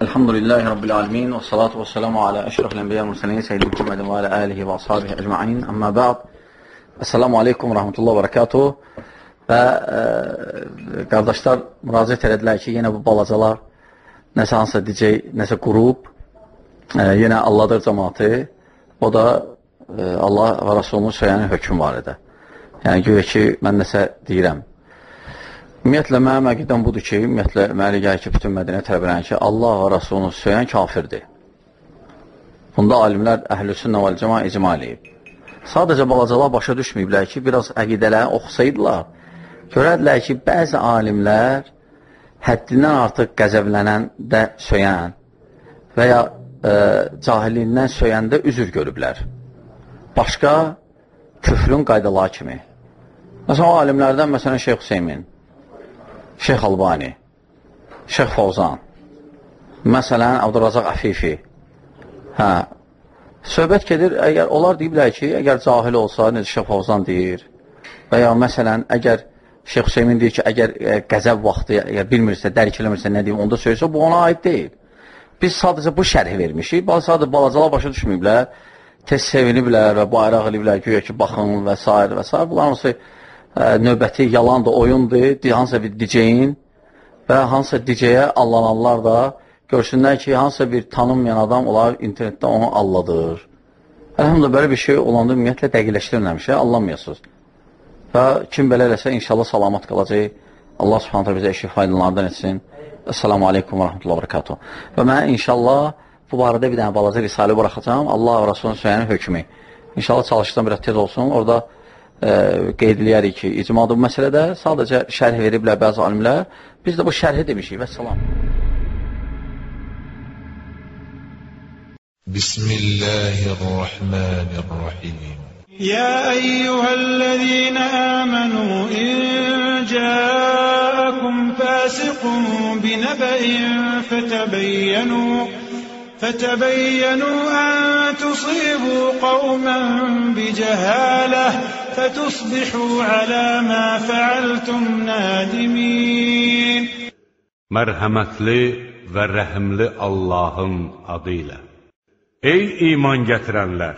Elhamdülillahi Rabbil alemin. Və salatu və selamu alə əşrafil ənbiyyə mürsəlin Seyyid Muhammedin və alə alihi və ashabihi əcma'in Əmmə bə'd Əssalamu aleykum və rəhmətullah və rəkatuhu Və e, qardaşlar müraciət elədilər ki, yenə bu balacalar nəsə hansısa DJ, nəsə qrup e, yenə Allahdır cəmatı o da e, Allah və Rasulunun söyləyən hökm var edə Yəni, güya ki, mən nəsə deyirəm Ümumiyyətlə, mənim əqidəm budur ki, ümumiyyətlə, mənə gəlir ki, bütün mədənə tələbələn ki, Allah və Rasulunu söyləyən kafirdir. Bunda alimlər əhl-i sünnə və cəma icma eləyib. Sadəcə balacalar başa düşməyiblər ki, biraz əqidələri oxusaydılar, görədilər ki, bəzi alimlər həddindən artıq qəzəblənən də söyən və ya e, cahilliyindən söyəndə üzür görüblər. Başqa küfrün qaydaları kimi. Məsələn, o alimlərdən, məsələn, Şeyx Hüseymin, Şeyx Albani, Şeyx Fovzan, məsələn, Abdurrazaq Əfifi. Hə, söhbət gedir, əgər onlar deyiblər ki, əgər cahil olsa, necə Şeyx Fovzan deyir, və ya məsələn, əgər Şeyx Hüseymin deyir ki, əgər ə, e, qəzəb vaxtı, əgər bilmirsə, dərk eləmirsə, nə deyim, onda söylsə, bu ona aid deyil. Biz sadəcə bu şərhi vermişik, sadəcə balacalar başa düşməyiblər, tez seviniblər və bayraq eləyiblər, güya ki, baxın və s. və s. Bunlar hansı ə, növbəti yalandır, oyundur, hansısa bir DJ-in və hansısa DJ-yə allananlar da görsünlər ki, hansısa bir tanınmayan adam olar internetdə onu alladır. Əlhamdülillah, belə bir şey olanda ümumiyyətlə dəqiqləşdirilməmişə, allanmayasınız. Və kim belə eləsə, inşallah salamat qalacaq. Allah subhanətə bizə eşi faydalardan etsin. Esselamu aleykum və rəhmətullah və rəkatuhu. Və mən inşallah bu barədə bir dənə balaca risalə buraxacağam. Allah və Rasulun söyləyən hökmü. İnşallah çalışdan biraz tez olsun. Orada qeyd eləyərik ki, icmadır bu məsələdə. Sadəcə şərh veriblər bəzi alimlər. Biz də bu şərhi demişik. Və salam. بسم الله الرحمن الرحيم يا أيها الذين آمنوا إن جاءكم فاسق بنبأ فتبينوا فتبينوا أن تصيبوا قوما بجهالة فتصبحوا على ما فعلتم نادمين Mərhəmətli və rəhimli Allahın adı ilə. Ey iman gətirənlər!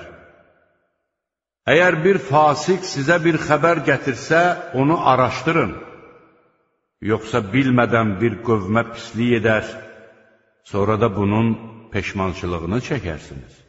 Əgər bir fasik sizə bir xəbər gətirsə, onu araşdırın. Yoxsa bilmədən bir qövmə pislik edər, sonra da bunun peşmançılığını çəkərsiniz.